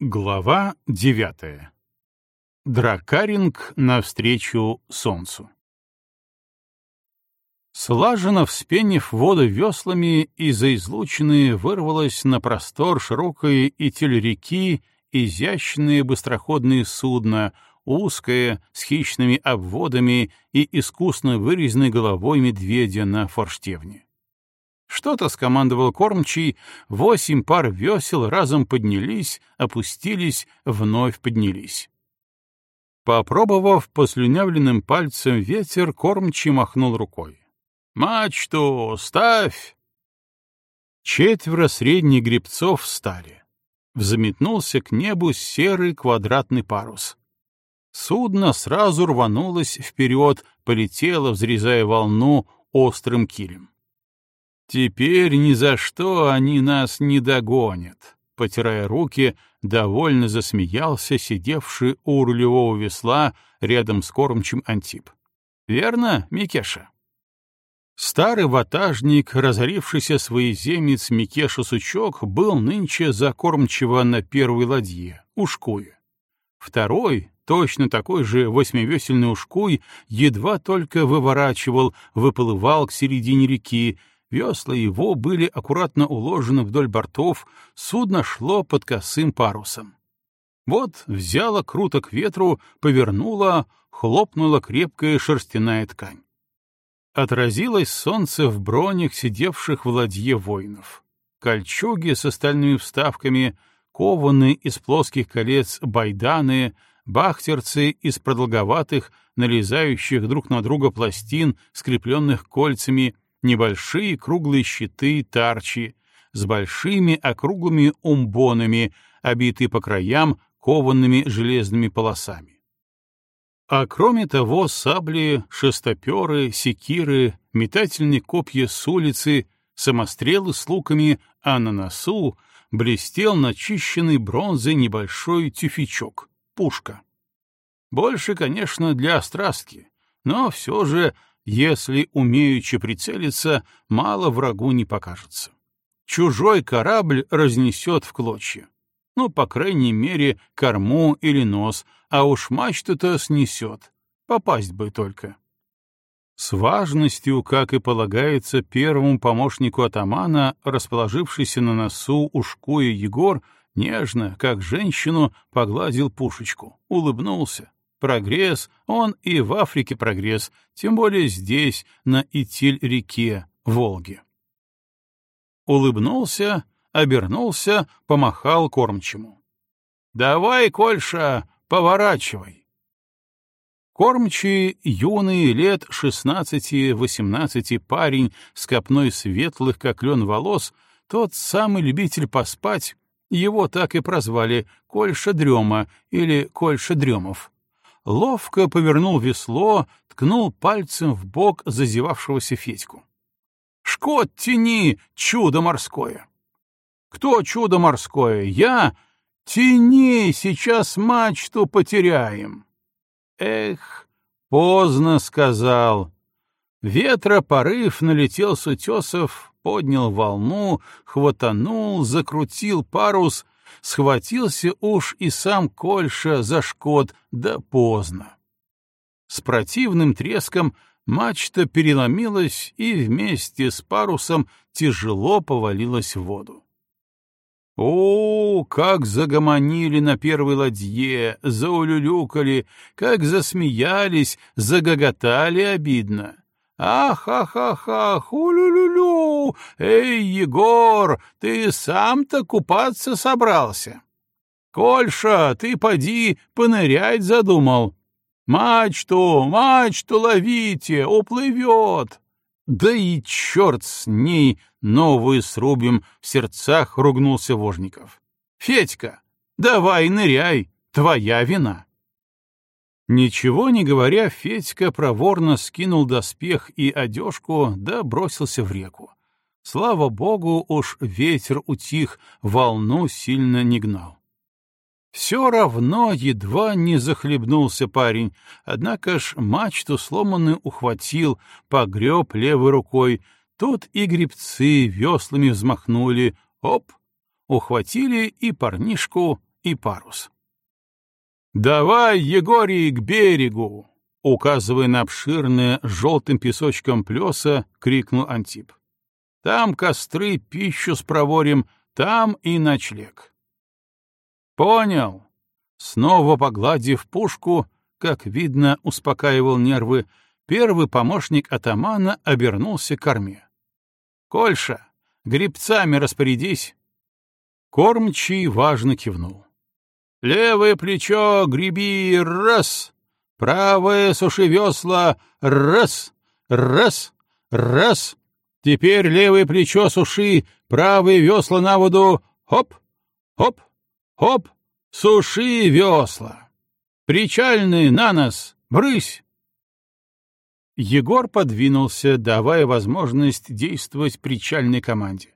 Глава девятая. Дракаринг навстречу солнцу. Слаженно вспенив воду веслами, из-за излучины вырвалось на простор широкой и тель реки изящные быстроходные судна, узкое, с хищными обводами и искусно вырезанной головой медведя на форштевне. Что-то скомандовал кормчий, восемь пар весел разом поднялись, опустились, вновь поднялись. Попробовав послюнявленным пальцем ветер, кормчий махнул рукой. «Мачту ставь!» Четверо средних гребцов встали. Взметнулся к небу серый квадратный парус. Судно сразу рванулось вперед, полетело, взрезая волну острым килем. Теперь ни за что они нас не догонят. Потирая руки, довольно засмеялся сидевший у рулевого весла рядом с кормчим Антип. Верно, Микеша? Старый ватажник, разорившийся своеземец Микеша Сучок, был нынче за кормчего на первой ладье, ушкуя. Второй, точно такой же восьмивесельный ушкуй, едва только выворачивал, выплывал к середине реки, Весла его были аккуратно уложены вдоль бортов, судно шло под косым парусом. Вот взяло круто к ветру, повернуло, хлопнула крепкая шерстяная ткань. Отразилось солнце в бронях сидевших в ладье воинов. Кольчуги с остальными вставками, кованые из плоских колец байданы, бахтерцы из продолговатых, налезающих друг на друга пластин, скрепленных кольцами — небольшие круглые щиты тарчи с большими округлыми умбонами, обитые по краям коваными железными полосами. А кроме того, сабли, шестоперы, секиры, метательные копья с улицы, самострелы с луками, а на носу блестел начищенный бронзой небольшой тюфячок, пушка. Больше, конечно, для острастки, но все же если, умеючи прицелиться, мало врагу не покажется. Чужой корабль разнесет в клочья. Ну, по крайней мере, корму или нос, а уж мачту-то снесет. Попасть бы только. С важностью, как и полагается первому помощнику атамана, расположившийся на носу ушкуя Егор, нежно, как женщину, погладил пушечку, улыбнулся. Прогресс, он и в Африке прогресс, тем более здесь, на Итиль-реке, Волге. Улыбнулся, обернулся, помахал кормчему. «Давай, Кольша, поворачивай!» Кормчий, юный, лет шестнадцати-восемнадцати парень с копной светлых, как лен волос, тот самый любитель поспать, его так и прозвали Кольша Дрема или Кольша Дремов ловко повернул весло, ткнул пальцем в бок зазевавшегося Федьку. «Шкот тяни, чудо морское!» «Кто чудо морское? Я? Тяни, сейчас мачту потеряем!» «Эх, поздно сказал!» Ветра порыв налетел с утесов, поднял волну, хватанул, закрутил парус — схватился уж и сам Кольша за шкот, да поздно. С противным треском мачта переломилась и вместе с парусом тяжело повалилась в воду. О, как загомонили на первой ладье, заулюлюкали, как засмеялись, загоготали обидно. «Ах-ах-ах-ах! Улю-лю-лю! Эй, Егор, ты сам-то купаться собрался? Кольша, ты поди понырять задумал. Мачту, мачту ловите, уплывет!» «Да и черт с ней, новую срубим!» — в сердцах ругнулся Вожников. «Федька, давай ныряй, твоя вина!» Ничего не говоря, Федька проворно скинул доспех и одежку, да бросился в реку. Слава богу, уж ветер утих, волну сильно не гнал. Все равно едва не захлебнулся парень, однако ж мачту сломанную ухватил, погреб левой рукой, тут и грибцы веслами взмахнули, оп, ухватили и парнишку, и парус. «Давай, Егорий, к берегу!» Указывая на обширное желтым песочком плеса, крикнул Антип. «Там костры, пищу спроворим, там и ночлег». «Понял!» Снова погладив пушку, как видно, успокаивал нервы, первый помощник атамана обернулся к корме. «Кольша, грибцами распорядись!» Кормчий важно кивнул. «Левое плечо греби раз!» Правое суши весла. Раз, раз, раз. Теперь левое плечо суши, правое весла на воду. Хоп, хоп, хоп. Суши весла. Причальные на нас. Брысь. Егор подвинулся, давая возможность действовать причальной команде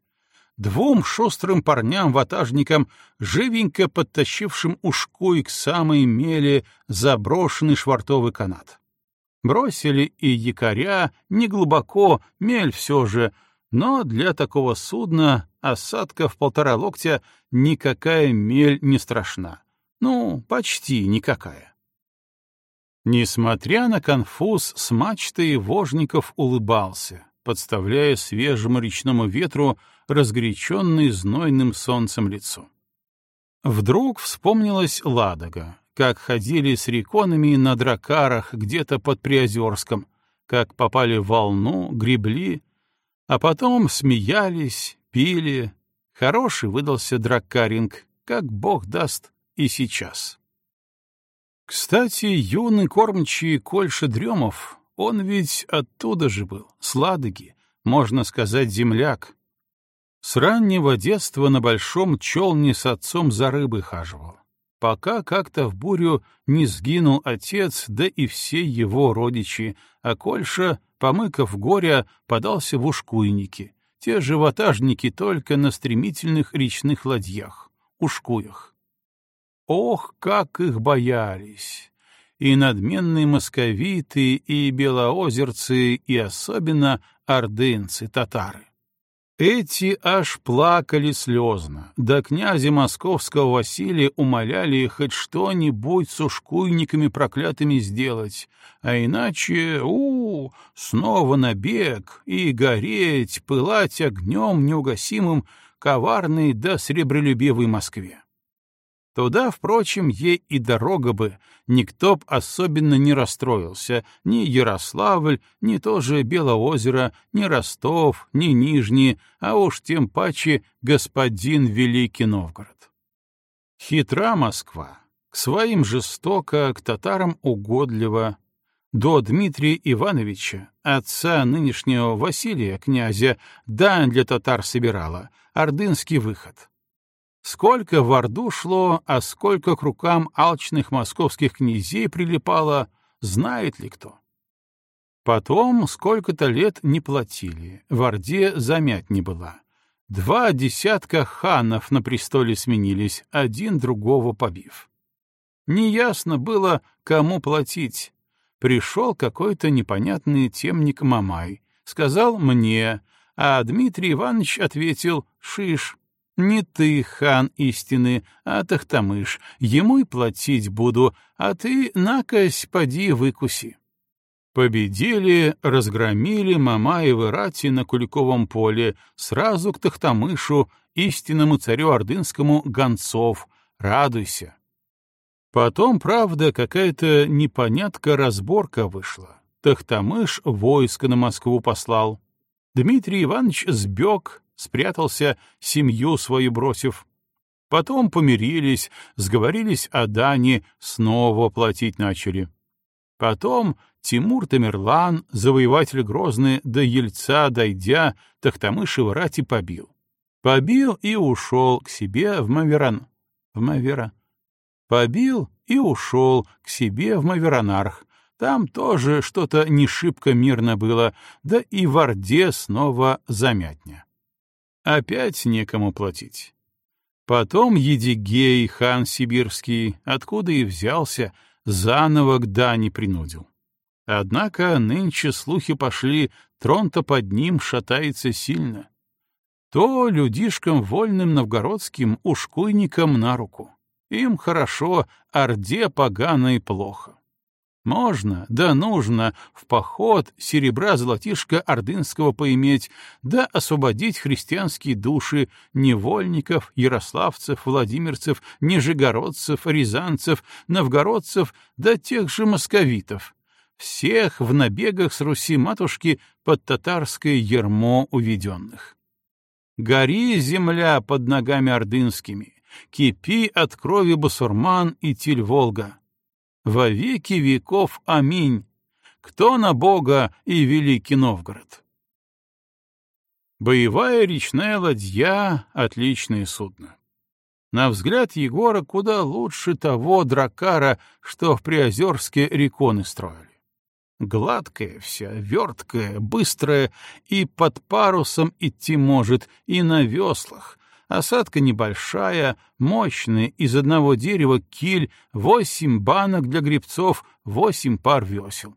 двум шустрым парням-ватажникам, живенько подтащившим ушкуй к самой меле заброшенный швартовый канат. Бросили и якоря неглубоко, мель все же, но для такого судна осадка в полтора локтя никакая мель не страшна. Ну, почти никакая. Несмотря на конфуз, с мачтой Вожников улыбался, подставляя свежему речному ветру разгоряченный знойным солнцем лицо. Вдруг вспомнилась Ладога, как ходили с реконами на дракарах где-то под Приозерском, как попали в волну, гребли, а потом смеялись, пили. Хороший выдался драккаринг, как бог даст и сейчас. Кстати, юный кормчий Кольша Дремов, он ведь оттуда же был, с Ладоги, можно сказать, земляк, с раннего детства на большом челне с отцом за рыбой хаживал, пока как-то в бурю не сгинул отец, да и все его родичи, а Кольша, помыков горя, подался в ушкуйники, те же ватажники только на стремительных речных ладьях, ушкуях. Ох, как их боялись! И надменные московиты, и белоозерцы, и особенно ордынцы, татары. Эти аж плакали слезно, да князя московского Василия умоляли хоть что-нибудь с ушкуйниками проклятыми сделать, а иначе, у, снова набег и гореть, пылать огнем неугасимым коварной да сребролюбивой Москве. Туда, впрочем, ей и дорога бы, никто б особенно не расстроился, ни Ярославль, ни тоже Белоозеро, ни Ростов, ни Нижний, а уж тем паче господин Великий Новгород. Хитра Москва, к своим жестоко, к татарам угодлива. До Дмитрия Ивановича, отца нынешнего Василия, князя, дань для татар собирала, ордынский выход — Сколько в Орду шло, а сколько к рукам алчных московских князей прилипало, знает ли кто. Потом сколько-то лет не платили, в Орде замять не была. Два десятка ханов на престоле сменились, один другого побив. Неясно было, кому платить. Пришел какой-то непонятный темник Мамай, сказал мне, а Дмитрий Иванович ответил «Шиш». Не ты, хан истины, а Тахтамыш, ему и платить буду, а ты, накось, поди выкуси. Победили, разгромили Мамаевы рати на Куликовом поле, сразу к Тахтамышу, истинному царю ордынскому, гонцов, радуйся. Потом, правда, какая-то непонятка-разборка вышла. Тахтамыш войско на Москву послал. Дмитрий Иванович сбег, спрятался, семью свою бросив. Потом помирились, сговорились о Дане, снова платить начали. Потом Тимур Тамерлан, завоеватель Грозный, до Ельца дойдя, Тахтамышева рати побил. Побил и ушел к себе в Маверан... В Мавера. Побил и ушел к себе в Маверанарх. Там тоже что-то не шибко мирно было, да и в Орде снова замятня. Опять некому платить. Потом Едигей, хан сибирский, откуда и взялся, заново к Дани принудил. Однако нынче слухи пошли, трон-то под ним шатается сильно. То людишкам вольным новгородским ушкуйникам на руку. Им хорошо, Орде поганой плохо. Можно, да нужно в поход серебра-золотишко ордынского поиметь, да освободить христианские души невольников, ярославцев, владимирцев, нижегородцев, рязанцев, новгородцев, да тех же московитов. Всех в набегах с Руси-матушки под татарское ермо уведенных. Гори земля под ногами ордынскими, кипи от крови басурман и Тиль-Волга во веки веков. Аминь. Кто на Бога и Великий Новгород? Боевая речная ладья — отличное судно. На взгляд Егора куда лучше того дракара, что в Приозерске реконы строили. Гладкая вся, верткая, быстрая, и под парусом идти может, и на веслах, Осадка небольшая, мощная, из одного дерева киль, восемь банок для грибцов, восемь пар весел.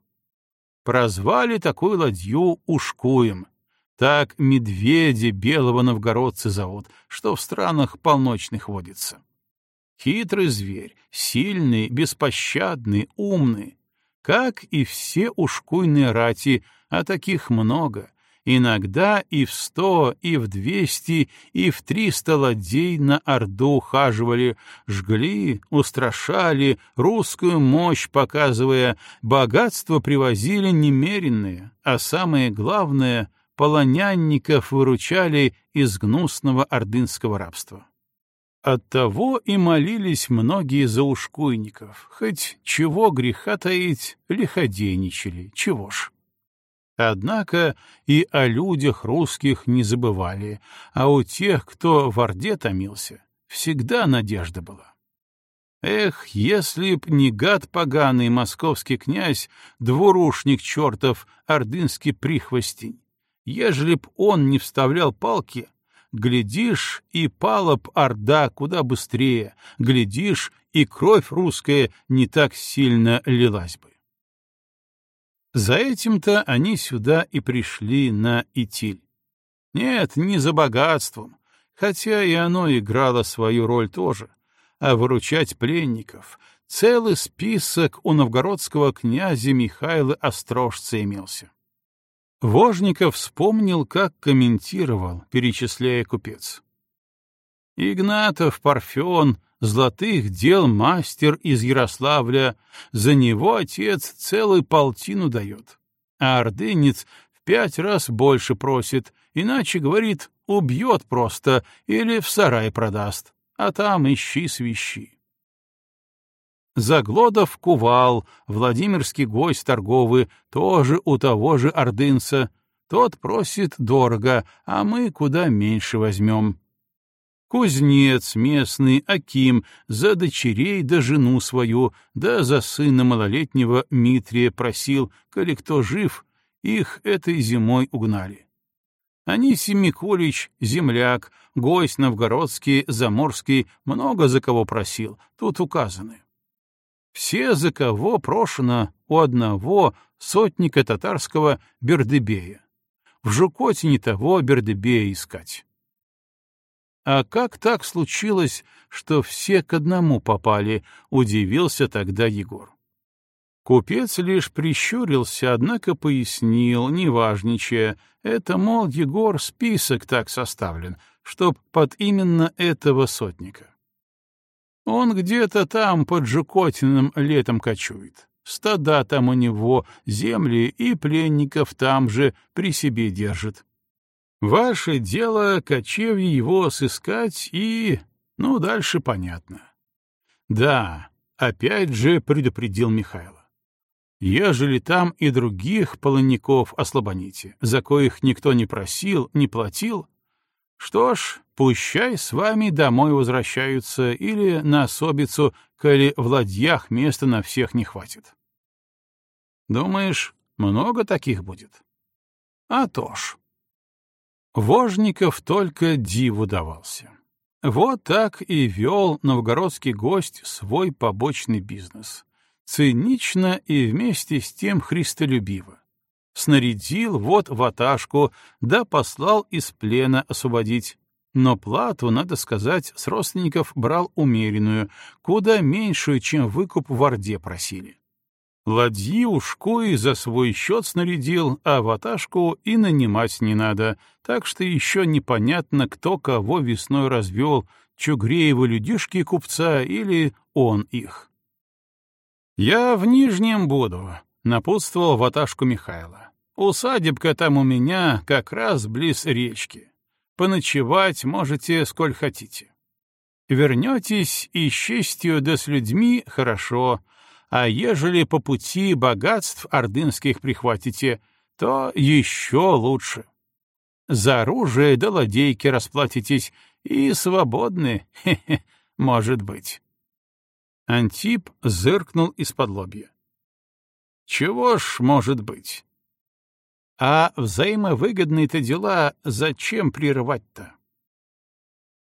Прозвали такую ладью Ушкуем. Так медведя белого новгородца зовут, что в странах полночных водится. Хитрый зверь, сильный, беспощадный, умный. Как и все ушкуйные рати, а таких много, Иногда и в сто, и в двести, и в триста ладей на Орду ухаживали, жгли, устрашали, русскую мощь показывая, богатство привозили немеренные, а самое главное — полонянников выручали из гнусного ордынского рабства. Оттого и молились многие за ушкуйников, хоть чего греха таить, лиходейничали, чего ж. Однако и о людях русских не забывали, а у тех, кто в Орде томился, всегда надежда была. Эх, если б не гад поганый московский князь, двурушник чертов, ордынский прихвостень, ежели б он не вставлял палки, глядишь, и пала б Орда куда быстрее, глядишь, и кровь русская не так сильно лилась бы. За этим-то они сюда и пришли на Итиль. Нет, не за богатством, хотя и оно играло свою роль тоже, а выручать пленников. Целый список у новгородского князя Михаила Острожца имелся. Вожников вспомнил, как комментировал, перечисляя купец. Игнатов, Парфен, золотых дел мастер из Ярославля, за него отец целую полтину дает. А ордынец в пять раз больше просит, иначе, говорит, убьет просто или в сарай продаст, а там ищи свищи. Заглодов кувал, Владимирский гость торговый, тоже у того же ордынца. Тот просит дорого, а мы куда меньше возьмем. Кузнец местный, Аким, за дочерей да жену свою, да за сына малолетнего Митрия просил, коли кто жив, их этой зимой угнали. Анисий Микулич, земляк, гость новгородский, заморский, много за кого просил, тут указаны. Все, за кого прошено у одного сотника татарского Бердебея. В Жукотине того Бердебея искать. А как так случилось, что все к одному попали, удивился тогда Егор. Купец лишь прищурился, однако пояснил, неважничая, это, мол, Егор, список так составлен, чтоб под именно этого сотника. Он где-то там под Жукотиным летом кочует. Стада там у него, земли и пленников там же при себе держит. Ваше дело кочевье его сыскать и... Ну, дальше понятно. Да, опять же предупредил Михайло. Ежели там и других полоняков ослабоните, за коих никто не просил, не платил, что ж, пущай с вами домой возвращаются или на особицу, коли в ладьях места на всех не хватит. Думаешь, много таких будет? А то ж. Вожников только диву давался. Вот так и вел новгородский гость свой побочный бизнес. Цинично и вместе с тем христолюбиво. Снарядил вот ваташку, да послал из плена освободить. Но плату, надо сказать, с родственников брал умеренную, куда меньшую, чем выкуп в Орде просили. Ладьи ушкуи за свой счет снарядил, а ваташку и нанимать не надо, так что еще непонятно, кто кого весной развел, Чугреевы людишки купца или он их. «Я в Нижнем буду», — напутствовал ваташку Михайла. «Усадебка там у меня как раз близ речки. Поночевать можете сколь хотите. Вернетесь и с честью да с людьми — хорошо, а ежели по пути богатств ордынских прихватите, то еще лучше. За оружие да ладейки расплатитесь и свободны, хе-хе, может быть. Антип зыркнул из-под лобья. Чего ж может быть? А взаимовыгодные-то дела зачем прерывать-то?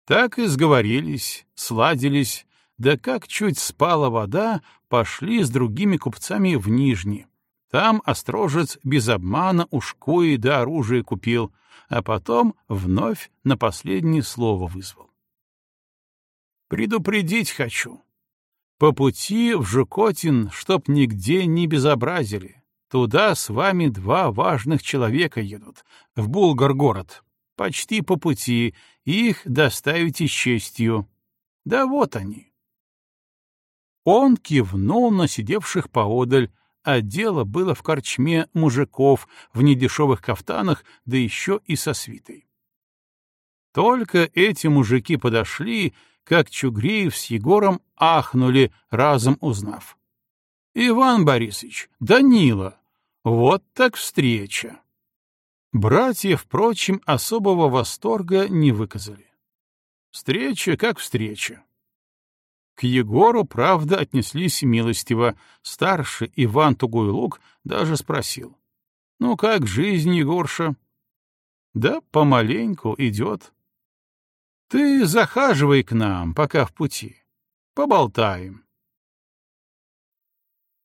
Так и сговорились, сладились, да как чуть спала вода, пошли с другими купцами в Нижний. Там острожец без обмана ушкуи да оружие купил, а потом вновь на последнее слово вызвал. «Предупредить хочу. По пути в Жукотин, чтоб нигде не безобразили. Туда с вами два важных человека едут, в Булгар-город. Почти по пути, их доставите с честью. Да вот они». Он кивнул на сидевших поодаль, а дело было в корчме мужиков в недешевых кафтанах, да еще и со свитой. Только эти мужики подошли, как Чугреев с Егором ахнули, разом узнав. «Иван Борисович, Данила, вот так встреча!» Братья, впрочем, особого восторга не выказали. Встреча как встреча. К Егору, правда, отнеслись милостиво. Старший Иван Тугуйлук даже спросил. — Ну как жизнь, Егорша? — Да помаленьку идет. — Ты захаживай к нам, пока в пути. Поболтаем.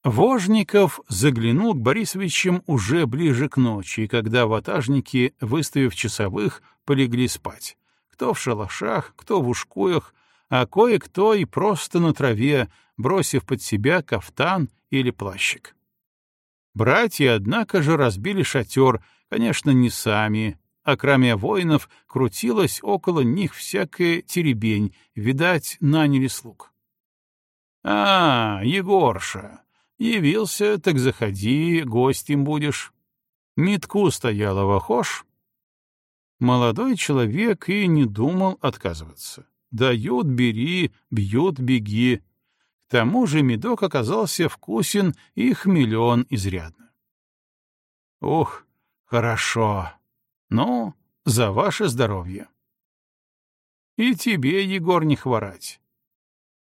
Вожников заглянул к Борисовичам уже ближе к ночи, когда ватажники, выставив часовых, полегли спать. Кто в шалашах, кто в ушкуях, а кое-кто и просто на траве, бросив под себя кафтан или плащик. Братья, однако же, разбили шатер, конечно, не сами, а кроме воинов крутилась около них всякая теребень, видать, наняли слуг. — А, Егорша, явился, так заходи, гостем будешь. Митку стояла вахош. Молодой человек и не думал отказываться. Дают — бери, бьют — беги. К тому же медок оказался вкусен и хмелен изрядно. Ух, хорошо. Ну, за ваше здоровье. И тебе, Егор, не хворать.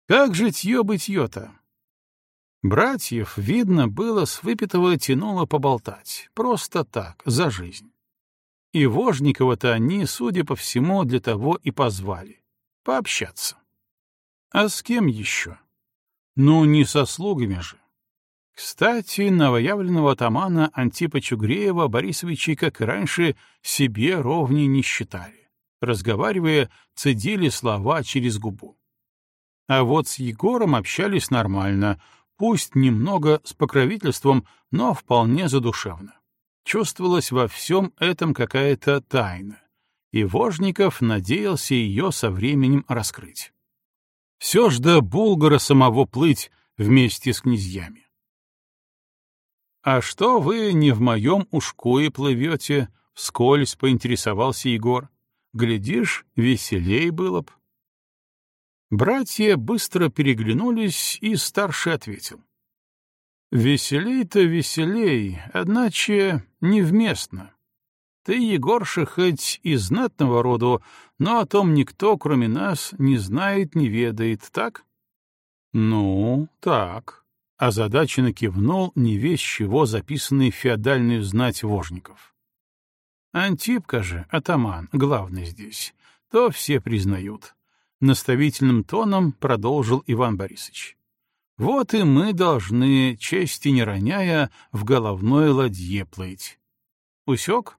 Как житье-бытье-то? Братьев, видно, было с выпитого тянуло поболтать. Просто так, за жизнь. И Вожникова-то они, судя по всему, для того и позвали пообщаться. А с кем еще? Ну, не со слугами же. Кстати, новоявленного атамана Антипа Чугреева Борисовичи, как и раньше, себе ровней не считали. Разговаривая, цедили слова через губу. А вот с Егором общались нормально, пусть немного с покровительством, но вполне задушевно. Чувствовалась во всем этом какая-то тайна и Вожников надеялся ее со временем раскрыть. Все ж до Булгара самого плыть вместе с князьями. «А что вы не в моем ушкуе плывете?» — вскользь поинтересовался Егор. «Глядишь, веселей было б». Братья быстро переглянулись, и старший ответил. «Веселей-то веселей, одначе невместно. Ты, Егорша, хоть из знатного роду, но о том никто, кроме нас, не знает, не ведает, так? Ну, так. Озадаченно кивнул не весь чего записанный феодальную знать вожников. Антипка же, атаман, главный здесь, то все признают. Наставительным тоном продолжил Иван Борисович. Вот и мы должны, чести не роняя, в головной ладье плыть. Усек?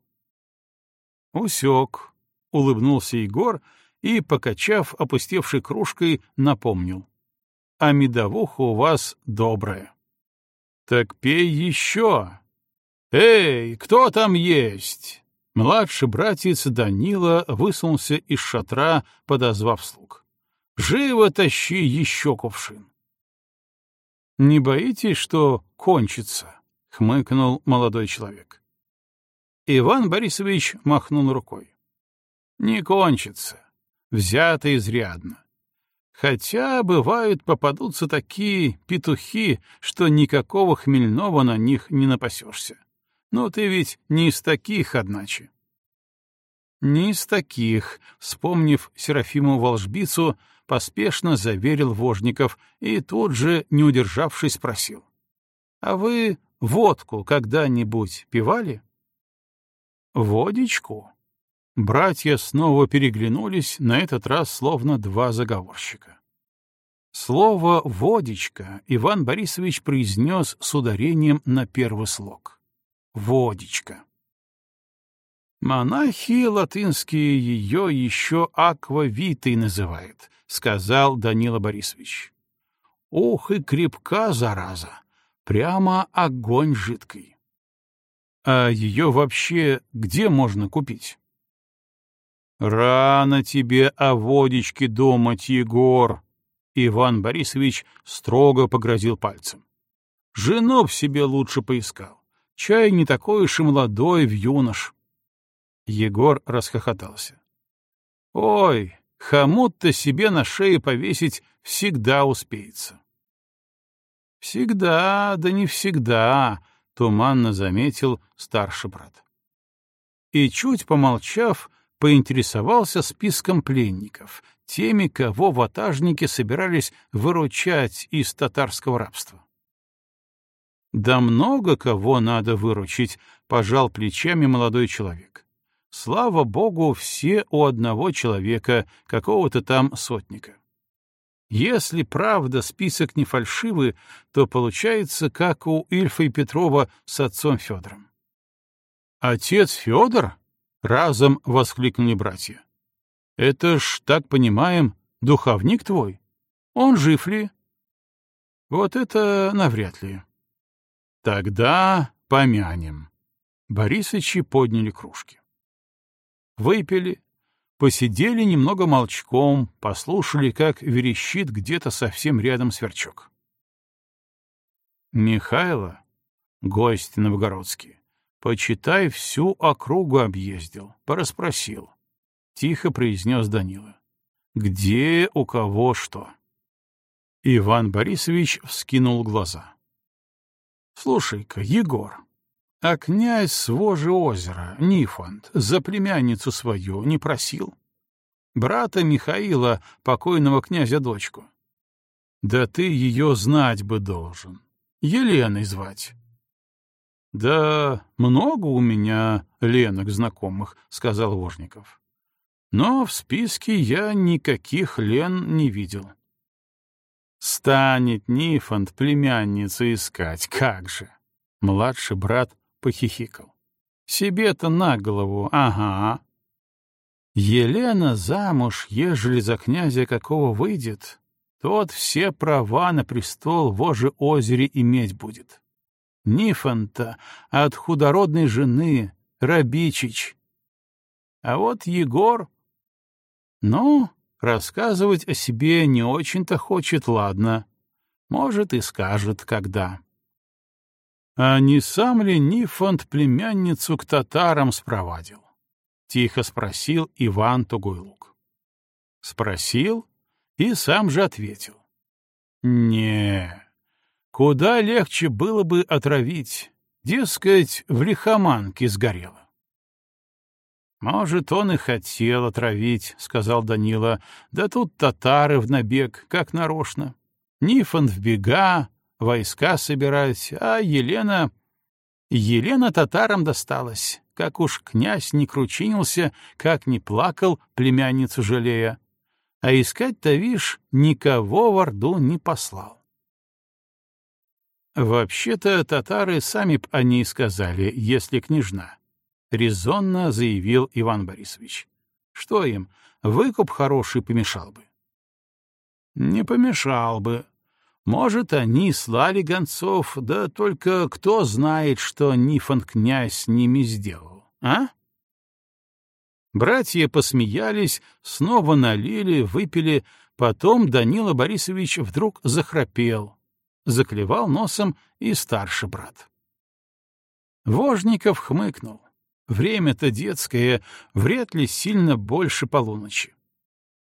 Усек. — улыбнулся Егор и, покачав опустевшей кружкой, напомнил. — А медовуха у вас добрая. — Так пей еще. Эй, кто там есть? Младший братец Данила высунулся из шатра, подозвав слуг. — Живо тащи еще кувшин. — Не боитесь, что кончится? — хмыкнул молодой человек. Иван Борисович махнул рукой. — Не кончится. Взято изрядно. Хотя, бывают, попадутся такие петухи, что никакого хмельного на них не напасешься. Но ты ведь не из таких, одначе. Не из таких, вспомнив Серафиму Волжбицу, поспешно заверил Вожников и тут же, не удержавшись, спросил. — А вы водку когда-нибудь пивали? — Водичку? Братья снова переглянулись, на этот раз словно два заговорщика. Слово «водичка» Иван Борисович произнес с ударением на первый слог. «Водичка». Монахи латынские ее еще аквавитой называют, — сказал Данила Борисович. Ух и крепка, зараза! Прямо огонь жидкий. А ее вообще где можно купить? Рано тебе о водичке думать, Егор, Иван Борисович строго погрозил пальцем. Жену в себе лучше поискал. Чай не такой уж и молодой в юнош. Егор расхохотался. Ой, хомут-то себе на шее повесить всегда успеется. Всегда, да не всегда, туманно заметил старший брат. И чуть помолчав, поинтересовался списком пленников, теми, кого ватажники собирались выручать из татарского рабства. «Да много кого надо выручить», — пожал плечами молодой человек. «Слава богу, все у одного человека, какого-то там сотника. Если правда список не фальшивый, то получается, как у Ильфа и Петрова с отцом Федором». «Отец Федор?» — разом воскликнули братья. «Это ж, так понимаем, духовник твой? Он жив ли?» «Вот это навряд ли». «Тогда помянем». Борисычи подняли кружки. Выпили, посидели немного молчком, послушали, как верещит где-то совсем рядом сверчок. «Михайло, гость новгородский, Почитай, всю округу объездил, пораспросил. Тихо произнес Данила. Где, у кого, что? Иван Борисович вскинул глаза. Слушай-ка, Егор, а князь с Вожи озера, Нифонт, за племянницу свою не просил? Брата Михаила, покойного князя дочку. Да ты ее знать бы должен. Еленой звать. «Да много у меня Ленок знакомых», — сказал Вожников. «Но в списке я никаких Лен не видел». «Станет Нифонт племянницу искать, как же!» Младший брат похихикал. «Себе-то на голову, ага». «Елена замуж, ежели за князя какого выйдет, тот все права на престол в Оже озере иметь будет. Нифонта от худородной жены, Рабичич. А вот Егор... Ну, рассказывать о себе не очень-то хочет, ладно. Может, и скажет, когда. А не сам ли Нифонт племянницу к татарам спровадил? Тихо спросил Иван Тугуйлук. Спросил и сам же ответил. Не, Куда легче было бы отравить, дескать, в лихоманке сгорело. «Может, он и хотел отравить», — сказал Данила, — «да тут татары в набег, как нарочно. Нифон в бега, войска собирать, а Елена...» Елена татарам досталась, как уж князь не кручинился, как не плакал, племянницу жалея. А искать-то, вишь, никого в Орду не послал. «Вообще-то татары сами б они сказали, если княжна», — резонно заявил Иван Борисович. Что им, выкуп хороший помешал бы? Не помешал бы. Может, они слали гонцов, да только кто знает, что Нифон князь с ними сделал, а? Братья посмеялись, снова налили, выпили, потом Данила Борисович вдруг захрапел, заклевал носом и старший брат. Вожников хмыкнул. Время-то детское, вряд ли сильно больше полуночи.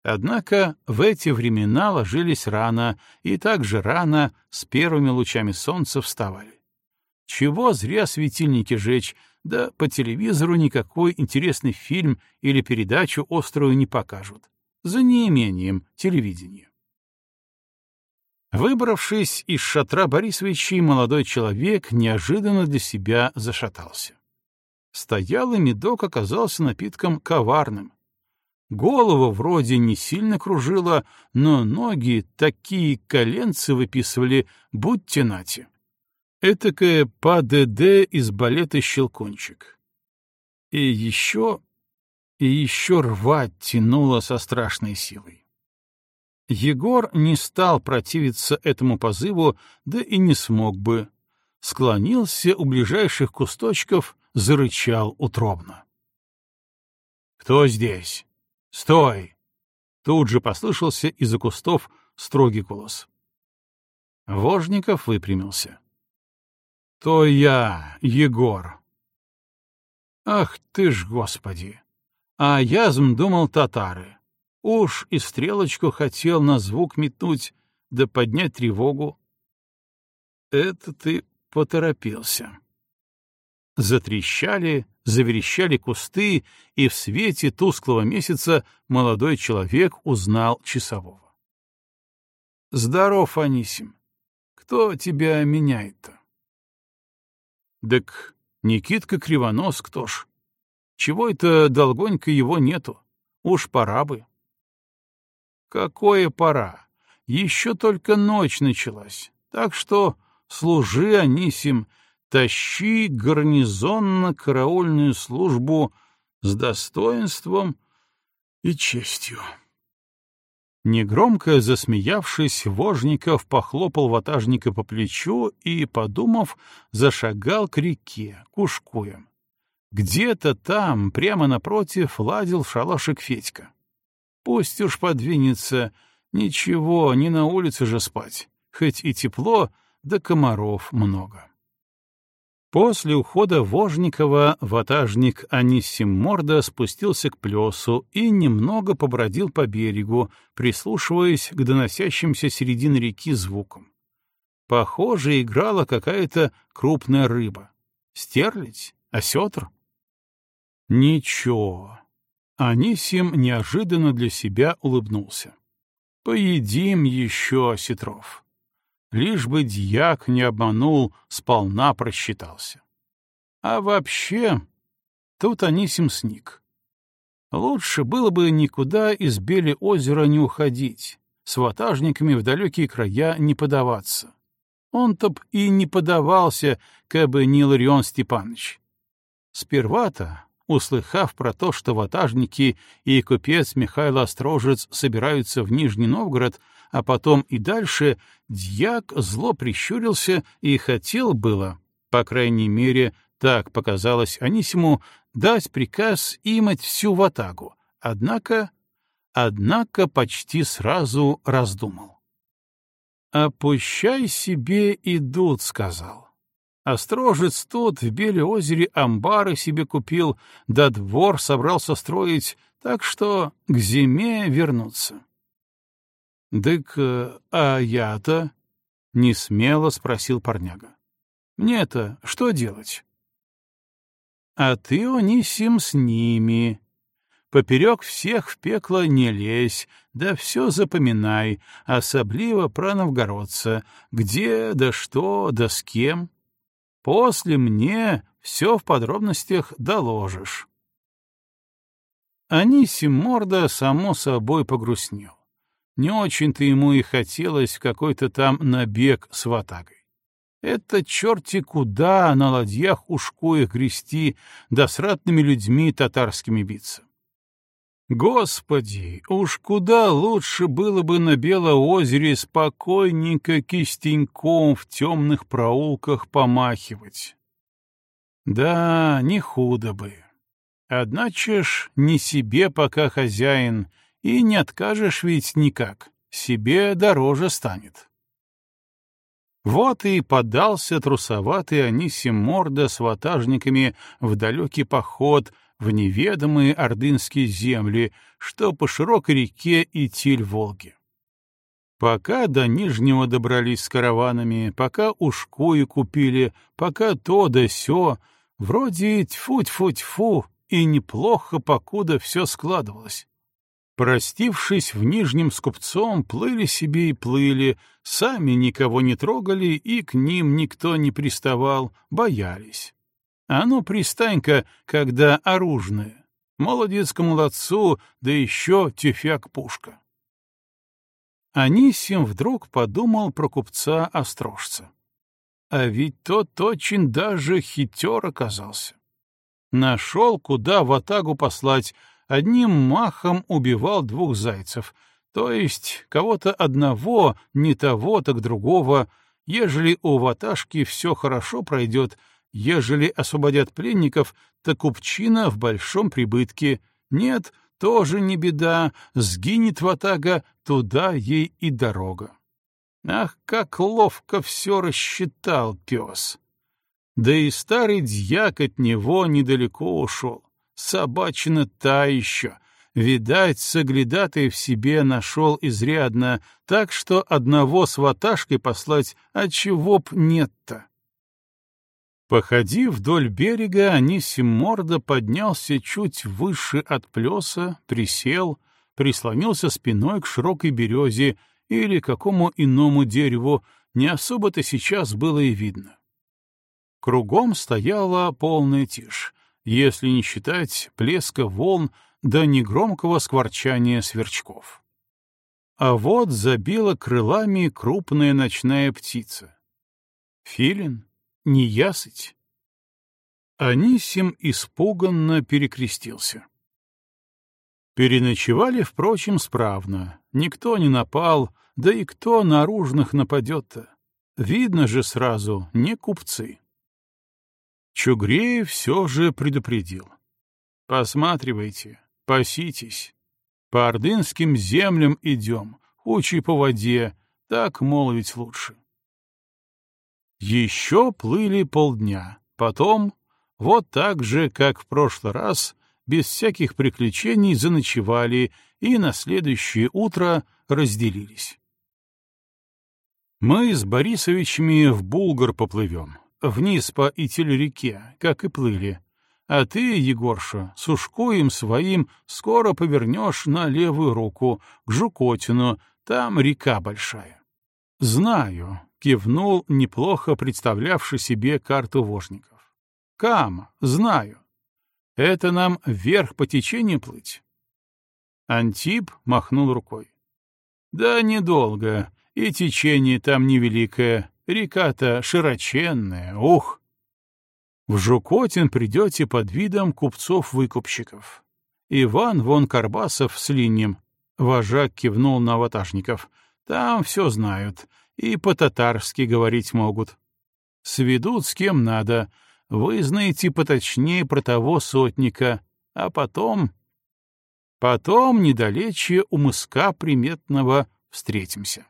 Однако в эти времена ложились рано и также рано с первыми лучами солнца вставали. Чего зря светильники жечь, да по телевизору никакой интересный фильм или передачу острую не покажут. За неимением телевидения. Выбравшись из шатра Борисовича, молодой человек неожиданно для себя зашатался. Стоялый медок оказался напитком коварным. Голову вроде не сильно кружила, но ноги такие коленцы выписывали, будьте нати. Этакое ПДД из балета «Щелкунчик». И еще, и еще рвать тянуло со страшной силой. Егор не стал противиться этому позыву, да и не смог бы. Склонился у ближайших кусточков, зарычал утробно. «Кто здесь? Стой!» Тут же послышался из-за кустов строгий голос. Вожников выпрямился. То я, Егор. Ах ты ж, Господи! А язм думал татары. Уж и стрелочку хотел на звук метнуть, да поднять тревогу. Это ты поторопился. Затрещали, заверещали кусты, и в свете тусклого месяца молодой человек узнал часового. «Здоров, Анисим! Кто тебя меняет-то?» Так Никитка Кривонос кто ж? Чего это долгонько его нету? Уж пора бы. Какое пора? Еще только ночь началась. Так что служи, Анисим, тащи гарнизонно-караульную службу с достоинством и честью. Негромко засмеявшись, Вожников похлопал ватажника по плечу и, подумав, зашагал к реке, кушкуем. Где-то там, прямо напротив, ладил шалашик Федька. Пусть уж подвинется, ничего, не на улице же спать, хоть и тепло, да комаров много. После ухода Вожникова ватажник Анисим Морда спустился к плесу и немного побродил по берегу, прислушиваясь к доносящимся середины реки звукам. Похоже, играла какая-то крупная рыба. Стерлядь? Осетр? Ничего. Анисим неожиданно для себя улыбнулся. Поедим еще осетров лишь бы дьяк не обманул, сполна просчитался. А вообще, тут Анисим сник. Лучше было бы никуда из Бели озера не уходить, с ватажниками в далекие края не подаваться. Он-то б и не подавался, кабы не Ларион Степанович. Сперва-то, услыхав про то, что ватажники и купец Михаил Острожец собираются в Нижний Новгород, а потом и дальше, дьяк зло прищурился и хотел было, по крайней мере, так показалось Анисиму, дать приказ имать всю ватагу, однако, однако почти сразу раздумал. «Опущай себе идут», — сказал. Острожец тот в Белеозере амбары себе купил, да двор собрался строить, так что к зиме вернуться. — Дык, а я-то? — несмело спросил парняга. — Мне-то что делать? — А ты, Онисим, с ними. Поперек всех в пекло не лезь, да все запоминай, особливо про новгородца, где, да что, да с кем. После мне все в подробностях доложишь. Анисим Морда, само собой, погрустнел. Не очень-то ему и хотелось какой-то там набег с ватагой. Это черти куда на ладьях ушкуях грести, да с ратными людьми татарскими биться. Господи, уж куда лучше было бы на Белоозере спокойненько кистеньком в темных проулках помахивать. Да, не худо бы. Одначе ж не себе пока хозяин, и не откажешь ведь никак, себе дороже станет. Вот и подался трусоватый Анисим Морда с ватажниками в далекий поход в неведомые ордынские земли, что по широкой реке Итиль-Волги. Пока до Нижнего добрались с караванами, пока ушкую купили, пока то да сё, вроде тьфу-тьфу-тьфу, и неплохо, покуда все складывалось. Простившись в Нижнем с купцом, плыли себе и плыли, сами никого не трогали, и к ним никто не приставал, боялись. А ну, пристань-ка, когда оружное. Молодец к молодцу, да еще тюфяк-пушка. Анисим вдруг подумал про купца-острожца. А ведь тот очень даже хитер оказался. Нашел, куда в атагу послать, одним махом убивал двух зайцев, то есть кого-то одного, не того, так другого, ежели у ваташки все хорошо пройдет, ежели освободят пленников, то купчина в большом прибытке, нет, тоже не беда, сгинет ватага, туда ей и дорога. Ах, как ловко все рассчитал пес! Да и старый дьяк от него недалеко ушел собачина та еще. Видать, соглядатый в себе нашел изрядно, так что одного с ваташкой послать, а чего б нет-то. Походив вдоль берега, Анисим Морда поднялся чуть выше от плеса, присел, прислонился спиной к широкой березе или какому иному дереву, не особо-то сейчас было и видно. Кругом стояла полная тишь, если не считать плеска волн до негромкого скворчания сверчков. А вот забила крылами крупная ночная птица. Филин? Неясыть? Анисим испуганно перекрестился. Переночевали, впрочем, справно. Никто не напал, да и кто наружных нападет-то? Видно же сразу, не купцы. Чугреев все же предупредил. «Посматривайте, паситесь. По ордынским землям идем, учи по воде, так молвить лучше». Еще плыли полдня, потом, вот так же, как в прошлый раз, без всяких приключений заночевали и на следующее утро разделились. Мы с Борисовичами в Булгар поплывем, вниз по Итиль-реке, как и плыли. А ты, Егорша, с ушкуем своим скоро повернешь на левую руку, к Жукотину, там река большая. — Знаю, — кивнул неплохо представлявший себе карту вожников. — Кам, знаю. Это нам вверх по течению плыть? Антип махнул рукой. — Да недолго, и течение там невеликое, Река-то широченная, ух! В Жукотин придете под видом купцов-выкупщиков. Иван вон Карбасов с линьем. Вожак кивнул на ватажников. Там все знают, и по-татарски говорить могут. Сведут с кем надо. Вы знаете поточнее про того сотника. А потом... Потом недалече у мыска приметного встретимся.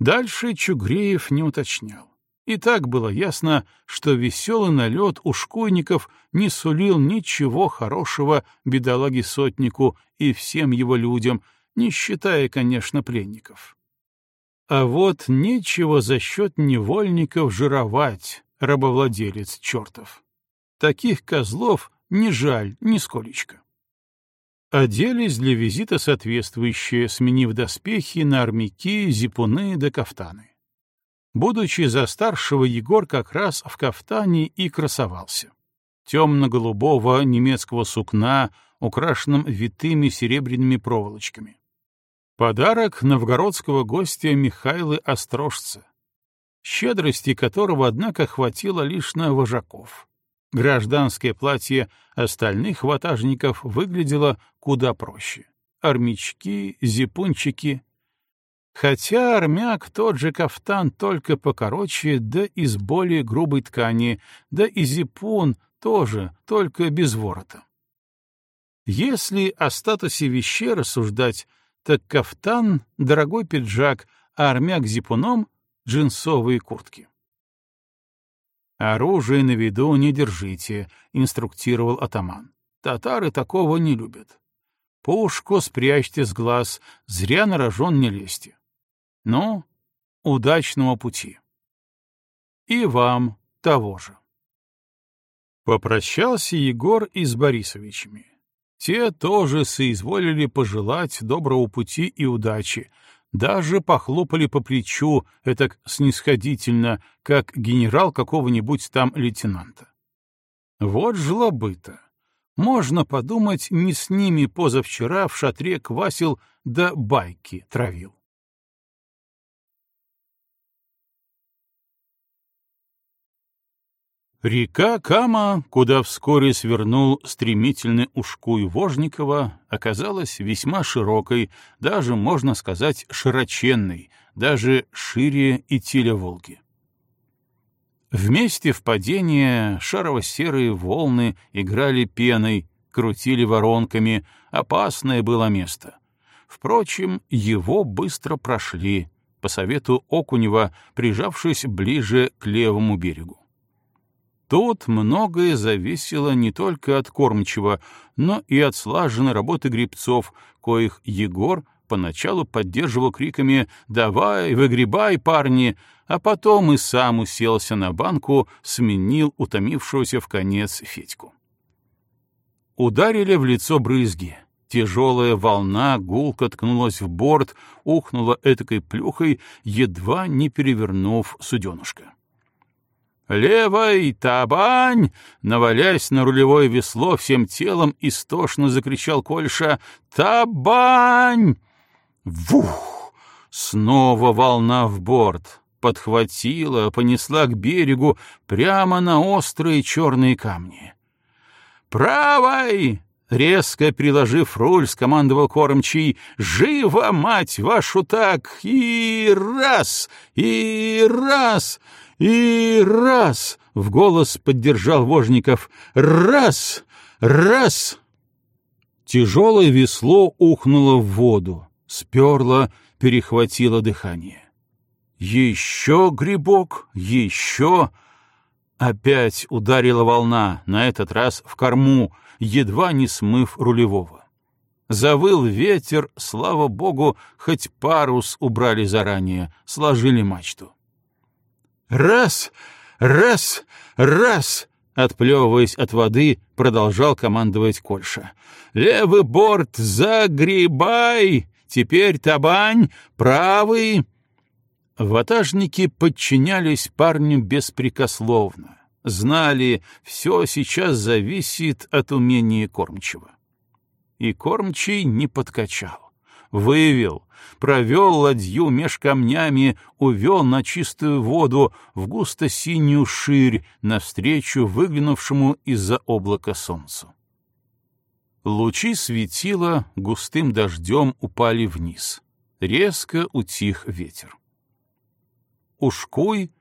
Дальше Чугреев не уточнял. И так было ясно, что веселый налет у шкойников не сулил ничего хорошего бедолаге-сотнику и всем его людям, не считая, конечно, пленников. А вот нечего за счет невольников жировать, рабовладелец чертов. Таких козлов не жаль нисколечко. Оделись для визита соответствующие, сменив доспехи на армяки, зипуны да кафтаны. Будучи за старшего, Егор как раз в кафтане и красовался. Темно-голубого немецкого сукна, украшенном витыми серебряными проволочками. Подарок новгородского гостя Михайлы Острожца, щедрости которого, однако, хватило лишь на вожаков. Гражданское платье остальных ватажников выглядело куда проще. Армячки, зипунчики. Хотя армяк тот же кафтан только покороче, да из более грубой ткани, да и зипун тоже, только без ворота. Если о статусе вещей рассуждать, так кафтан — дорогой пиджак, а армяк зипуном — джинсовые куртки. «Оружие на виду не держите», — инструктировал атаман. «Татары такого не любят. Пушку спрячьте с глаз, зря на рожон не лезьте. Ну, удачного пути. И вам того же». Попрощался Егор и с Борисовичами. Те тоже соизволили пожелать доброго пути и удачи, даже похлопали по плечу, этак снисходительно, как генерал какого-нибудь там лейтенанта. Вот жлобы-то. Можно подумать, не с ними позавчера в шатре квасил да байки травил. Река Кама, куда вскоре свернул стремительный ушкуй Вожникова, оказалась весьма широкой, даже, можно сказать, широченной, даже шире и теля Волги. Вместе впадения шарово-серые волны играли пеной, крутили воронками, опасное было место. Впрочем, его быстро прошли, по совету Окунева, прижавшись ближе к левому берегу. Тут многое зависело не только от кормчего, но и от слаженной работы грибцов, коих Егор поначалу поддерживал криками «Давай, выгребай, парни!», а потом и сам уселся на банку, сменил утомившегося в конец Федьку. Ударили в лицо брызги. Тяжелая волна гулко ткнулась в борт, ухнула этакой плюхой, едва не перевернув суденушка. «Левой, табань!» Навалясь на рулевое весло всем телом, истошно закричал Кольша. «Табань!» Вух! Снова волна в борт. Подхватила, понесла к берегу прямо на острые черные камни. «Правой!» Резко приложив руль, скомандовал кормчий. «Живо, мать вашу, так! И раз! И раз! И раз! — в голос поддержал Вожников. Раз! Раз! Тяжелое весло ухнуло в воду, сперло, перехватило дыхание. Еще грибок, еще... Опять ударила волна, на этот раз в корму, едва не смыв рулевого. Завыл ветер, слава богу, хоть парус убрали заранее, сложили мачту. «Раз! Раз! Раз!» Отплевываясь от воды, продолжал командовать Кольша. «Левый борт загребай! Теперь табань! Правый!» Ватажники подчинялись парню беспрекословно. Знали, все сейчас зависит от умения кормчего. И кормчий не подкачал вывел, провел ладью меж камнями, увел на чистую воду в густо-синюю ширь навстречу выглянувшему из-за облака солнцу. Лучи светила густым дождем упали вниз. Резко утих ветер. Ушкуй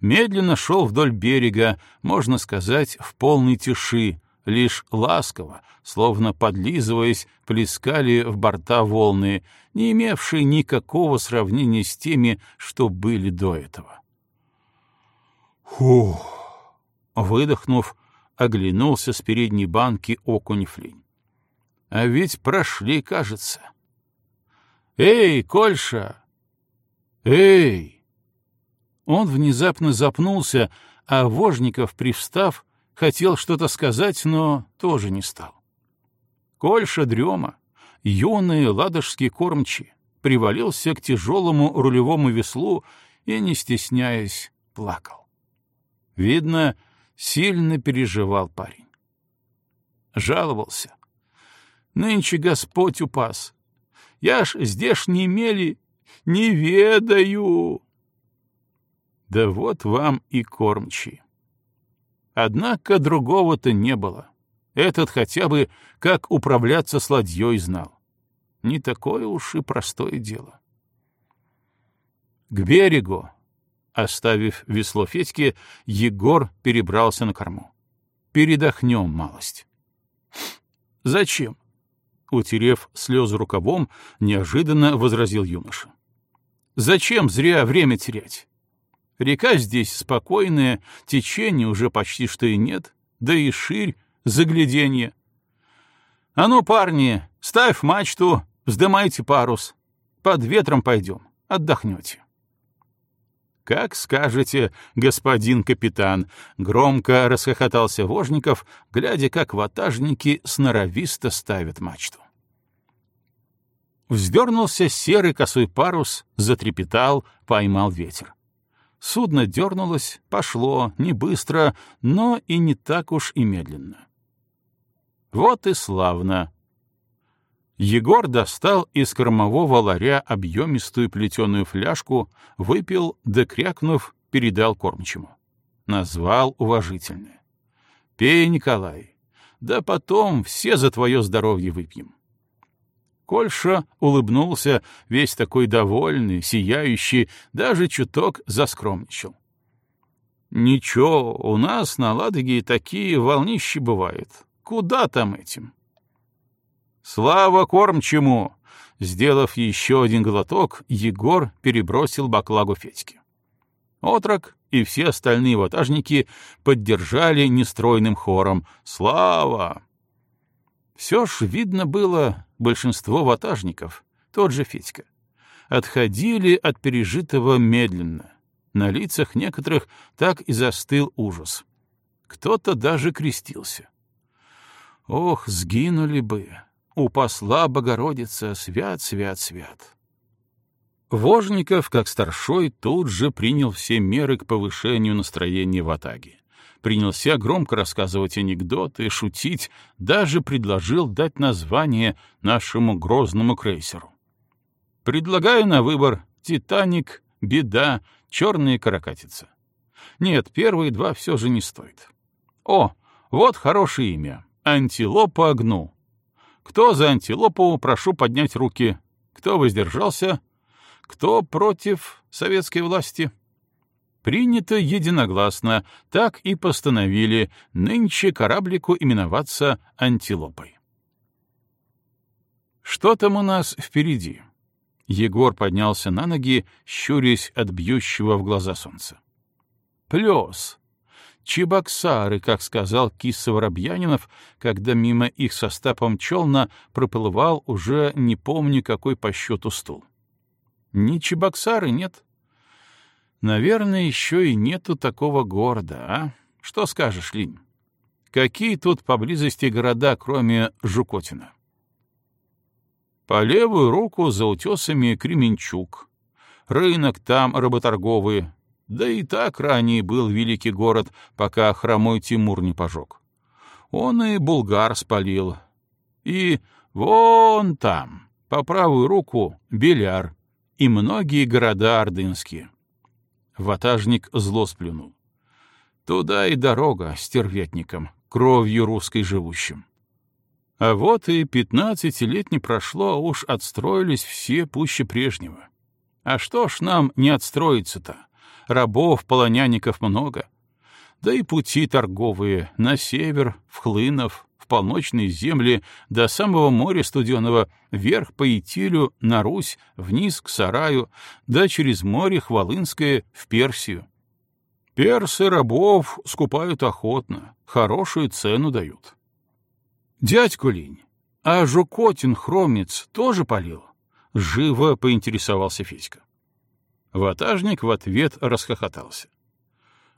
медленно шел вдоль берега, можно сказать, в полной тиши, лишь ласково, словно подлизываясь, плескали в борта волны, не имевшие никакого сравнения с теми, что были до этого. «Фух!» — выдохнув, оглянулся с передней банки окунь Флинь. «А ведь прошли, кажется». «Эй, Кольша! Эй!» Он внезапно запнулся, а Вожников, привстав, Хотел что-то сказать, но тоже не стал. Кольша дрема, юный ладожский кормчий, привалился к тяжелому рулевому веслу и, не стесняясь, плакал. Видно, сильно переживал парень. Жаловался. «Нынче Господь упас. Я ж здесь не имели, не ведаю». Да вот вам и кормчий. Однако другого-то не было. Этот хотя бы как управляться с ладьей знал. Не такое уж и простое дело. К берегу, оставив весло Федьке, Егор перебрался на корму. Передохнем малость. Зачем? Утерев слезы рукавом, неожиданно возразил юноша. Зачем зря время терять? Река здесь спокойная, течения уже почти что и нет, да и ширь, загляденье. А ну, парни, ставь мачту, вздымайте парус. Под ветром пойдем, отдохнете. «Как скажете, господин капитан!» — громко расхохотался Вожников, глядя, как ватажники сноровисто ставят мачту. Вздернулся серый косой парус, затрепетал, поймал ветер. Судно дернулось, пошло, не быстро, но и не так уж и медленно. Вот и славно. Егор достал из кормового ларя объемистую плетеную фляжку, выпил, да крякнув, передал кормчему. Назвал уважительно. «Пей, Николай, да потом все за твое здоровье выпьем». Кольша улыбнулся, весь такой довольный, сияющий, даже чуток заскромничал. «Ничего, у нас на Ладоге такие волнищи бывают. Куда там этим?» «Слава кормчему!» Сделав еще один глоток, Егор перебросил баклагу Федьке. Отрок и все остальные ватажники поддержали нестройным хором «Слава!». Все ж видно было, большинство ватажников, тот же Федька, отходили от пережитого медленно. На лицах некоторых так и застыл ужас. Кто-то даже крестился. Ох, сгинули бы! У посла Богородица свят, свят, свят. Вожников, как старшой, тут же принял все меры к повышению настроения в Атаге принялся громко рассказывать анекдоты, шутить, даже предложил дать название нашему грозному крейсеру. Предлагаю на выбор «Титаник», «Беда», «Черная каракатица». Нет, первые два все же не стоит. О, вот хорошее имя. Антилопа Огну. Кто за антилопу, прошу поднять руки. Кто воздержался? Кто против советской власти? Принято единогласно, так и постановили нынче кораблику именоваться «Антилопой». Что там у нас впереди? Егор поднялся на ноги, щурясь от бьющего в глаза солнца. Плес. Чебоксары, как сказал Киса Воробьянинов, когда мимо их со Стапом челна проплывал уже не помню какой по счету стул. Ни Чебоксары нет, Наверное, еще и нету такого города, а? Что скажешь, Линь? Какие тут поблизости города, кроме Жукотина? По левую руку за утесами Кременчук. Рынок там работорговый. Да и так ранее был великий город, пока хромой Тимур не пожег. Он и Булгар спалил. И вон там, по правую руку, Беляр и многие города ордынские. Ватажник зло сплюнул. Туда и дорога стервятникам, кровью русской живущим. А вот и пятнадцати лет не прошло, а уж отстроились все пуще прежнего. А что ж нам не отстроиться-то? Рабов, полонянников много. Да и пути торговые на север, в Хлынов, полночные земли, до самого моря студеного, вверх по Итилю, на Русь, вниз к Сараю, да через море Хвалынское в Персию. Персы рабов скупают охотно, хорошую цену дают. Дядьку Линь, а Жукотин хромец тоже полил? Живо поинтересовался Федька. Ватажник в ответ расхохотался.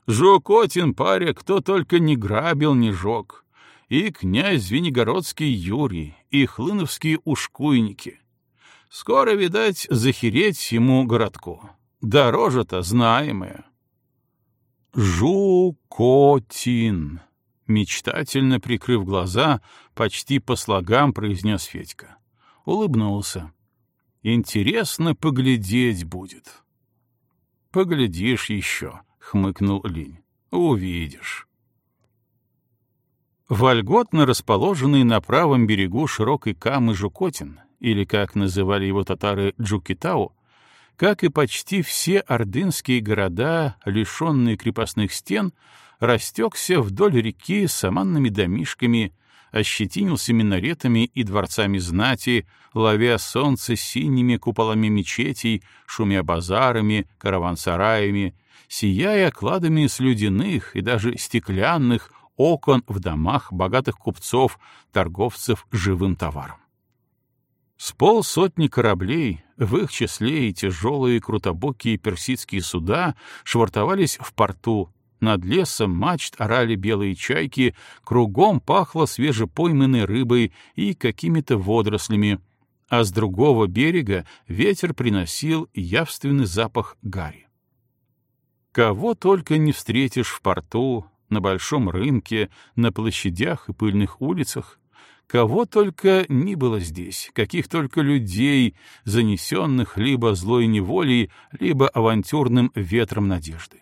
Жукотин, паря, кто только не грабил, не жег и князь Звенигородский Юрий, и хлыновские ушкуйники. Скоро, видать, захереть ему городку. Дороже-то знаемая. Жукотин, мечтательно прикрыв глаза, почти по слогам произнес Федька. Улыбнулся. Интересно поглядеть будет. Поглядишь еще, хмыкнул Линь. Увидишь. Вольготно расположенный на правом берегу широкой камы Жукотин, или, как называли его татары, Джукитау, как и почти все ордынские города, лишенные крепостных стен, растекся вдоль реки с аманными домишками, ощетинился минаретами и дворцами знати, ловя солнце синими куполами мечетей, шумя базарами, караван-сараями, сияя кладами слюдяных и даже стеклянных окон в домах богатых купцов, торговцев живым товаром. С полсотни кораблей, в их числе и тяжелые крутобокие персидские суда, швартовались в порту, над лесом мачт орали белые чайки, кругом пахло свежепойманной рыбой и какими-то водорослями, а с другого берега ветер приносил явственный запах гари. Кого только не встретишь в порту, на большом рынке, на площадях и пыльных улицах, кого только не было здесь, каких только людей, занесенных либо злой неволей, либо авантюрным ветром надежды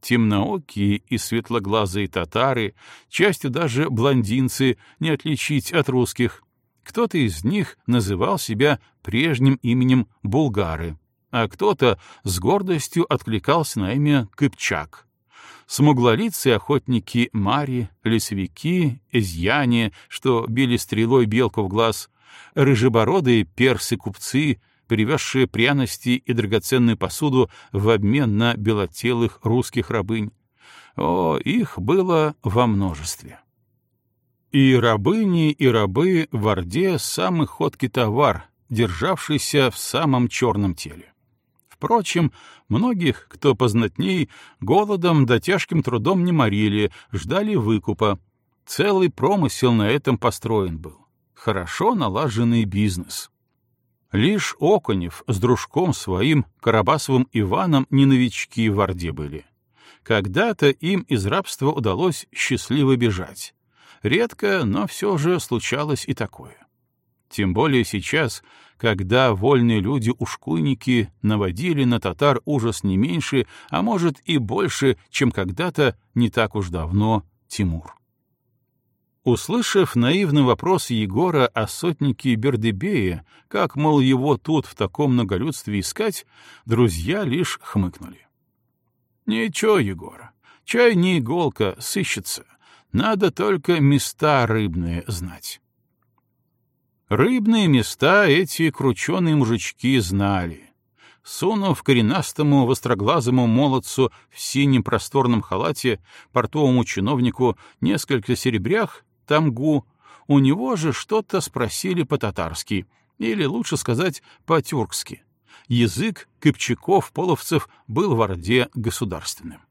темноокие и светлоглазые татары, частью даже блондинцы, не отличить от русских. Кто-то из них называл себя прежним именем Булгары, а кто-то с гордостью откликался на имя Кыпчак. Смуглолицые охотники Мари, лесовики, изъяне, что били стрелой белку в глаз, рыжебородые персы-купцы, привезшие пряности и драгоценную посуду в обмен на белотелых русских рабынь. О, их было во множестве. И рабыни, и рабы в Орде — самый ходкий товар, державшийся в самом черном теле. Впрочем, многих, кто познатней, голодом да тяжким трудом не морили, ждали выкупа. Целый промысел на этом построен был. Хорошо налаженный бизнес. Лишь Оконев с дружком своим, Карабасовым Иваном, не новички в Орде были. Когда-то им из рабства удалось счастливо бежать. Редко, но все же случалось и такое. Тем более сейчас, когда вольные люди-ушкуйники наводили на татар ужас не меньше, а может и больше, чем когда-то не так уж давно Тимур. Услышав наивный вопрос Егора о сотнике Бердебея, как, мол, его тут в таком многолюдстве искать, друзья лишь хмыкнули. «Ничего, Егор, чай не иголка, сыщется. Надо только места рыбные знать». Рыбные места эти крученые мужички знали. Сунув коренастому востроглазому молодцу в синем просторном халате, портовому чиновнику, несколько серебрях, тамгу, у него же что-то спросили по-татарски, или, лучше сказать, по-тюркски. Язык кыпчаков-половцев был в Орде государственным.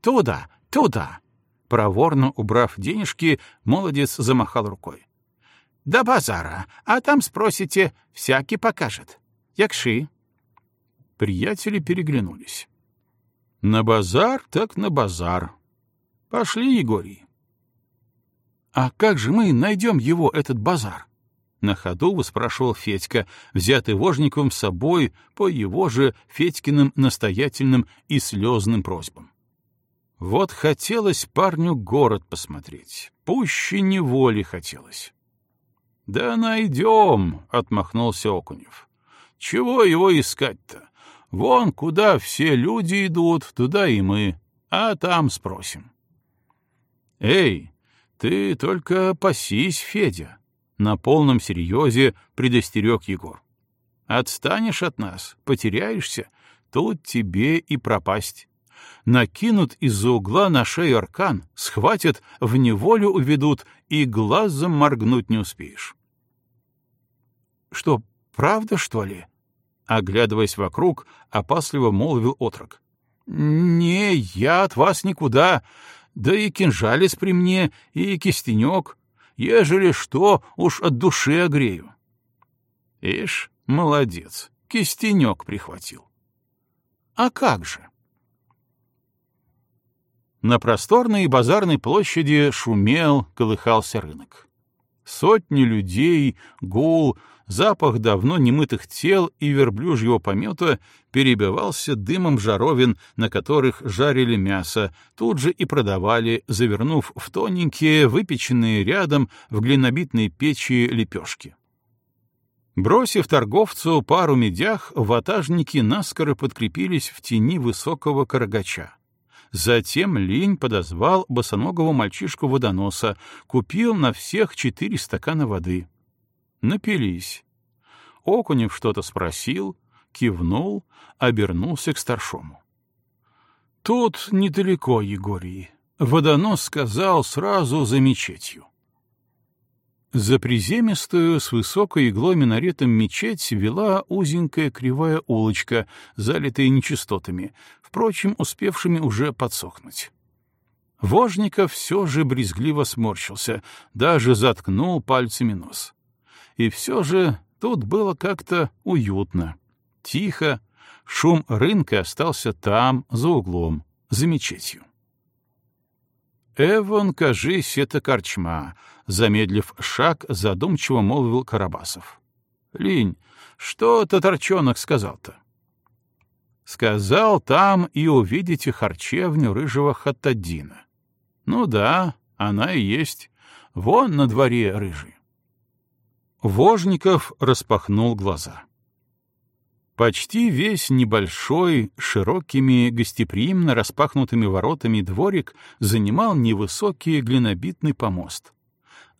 «Туда, туда!» Проворно убрав денежки, молодец замахал рукой. «До базара, а там спросите, всякий покажет. Якши». Приятели переглянулись. «На базар, так на базар. Пошли, Егорий». «А как же мы найдем его, этот базар?» На ходу выспрашивал Федька, взятый Вожниковым с собой по его же Федькиным настоятельным и слезным просьбам. Вот хотелось парню город посмотреть, пуще неволи хотелось. «Да найдем», — отмахнулся Окунев. «Чего его искать-то? Вон куда все люди идут, туда и мы, а там спросим». «Эй, «Ты только пасись, Федя!» — на полном серьезе предостерег Егор. «Отстанешь от нас, потеряешься, тут тебе и пропасть. Накинут из-за угла на шею аркан, схватят, в неволю уведут, и глазом моргнуть не успеешь». «Что, правда, что ли?» Оглядываясь вокруг, опасливо молвил отрок. «Не, я от вас никуда. Да и кинжалец при мне, и кистенек. Ежели что, уж от души огрею. Ишь, молодец, кистенек прихватил. А как же? На просторной базарной площади шумел, колыхался рынок. Сотни людей, гул, запах давно немытых тел и верблюжьего помета перебивался дымом жаровин, на которых жарили мясо, тут же и продавали, завернув в тоненькие, выпеченные рядом в глинобитной печи лепешки. Бросив торговцу пару медях, ватажники наскоро подкрепились в тени высокого карагача. Затем Линь подозвал босоногого мальчишку-водоноса, купил на всех четыре стакана воды. Напились. Окунев что-то спросил, кивнул, обернулся к старшому. «Тут недалеко, Егорий. Водонос сказал сразу за мечетью. За приземистую с высокой иглой минаретом мечеть вела узенькая кривая улочка, залитая нечистотами, впрочем, успевшими уже подсохнуть. Вожников все же брезгливо сморщился, даже заткнул пальцами нос. И все же тут было как-то уютно, тихо, шум рынка остался там, за углом, за мечетью. «Эвон, кажись, это корчма», — замедлив шаг, задумчиво молвил Карабасов. «Линь, что Татарчонок сказал-то?» «Сказал, там и увидите харчевню рыжего хаттадина». «Ну да, она и есть. Вон на дворе рыжий». Вожников распахнул глаза. Почти весь небольшой, широкими, гостеприимно распахнутыми воротами дворик занимал невысокий глинобитный помост.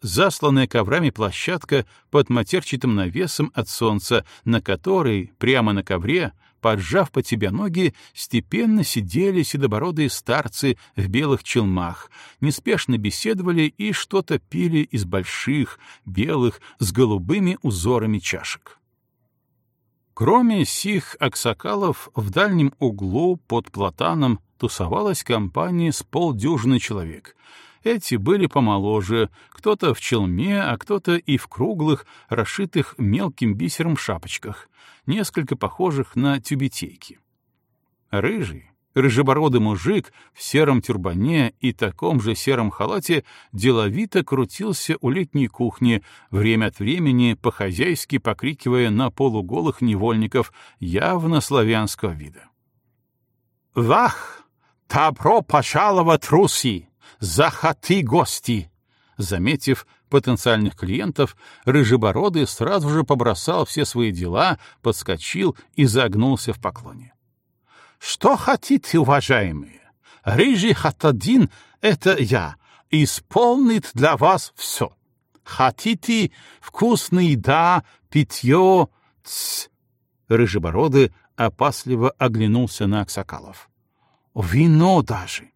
Засланная коврами площадка под матерчатым навесом от солнца, на которой, прямо на ковре, поджав под себя ноги, степенно сидели седобородые старцы в белых челмах, неспешно беседовали и что-то пили из больших, белых, с голубыми узорами чашек. Кроме сих аксакалов, в дальнем углу под платаном тусовалась компания с полдюжины человек. Эти были помоложе, кто-то в челме, а кто-то и в круглых, расшитых мелким бисером шапочках, несколько похожих на тюбетейки. Рыжий, Рыжебородый мужик в сером тюрбане и таком же сером халате деловито крутился у летней кухни, время от времени по-хозяйски покрикивая на полуголых невольников явно славянского вида. «Вах! Добро пожаловать, Руси! Захоты гости!» Заметив потенциальных клиентов, Рыжебородый сразу же побросал все свои дела, подскочил и загнулся в поклоне. Что хотите, уважаемые? Рыжий Хатадин — это я, исполнит для вас все. Хотите вкусная еда, питье? Тс. Рыжебородый опасливо оглянулся на Аксакалов. Вино даже.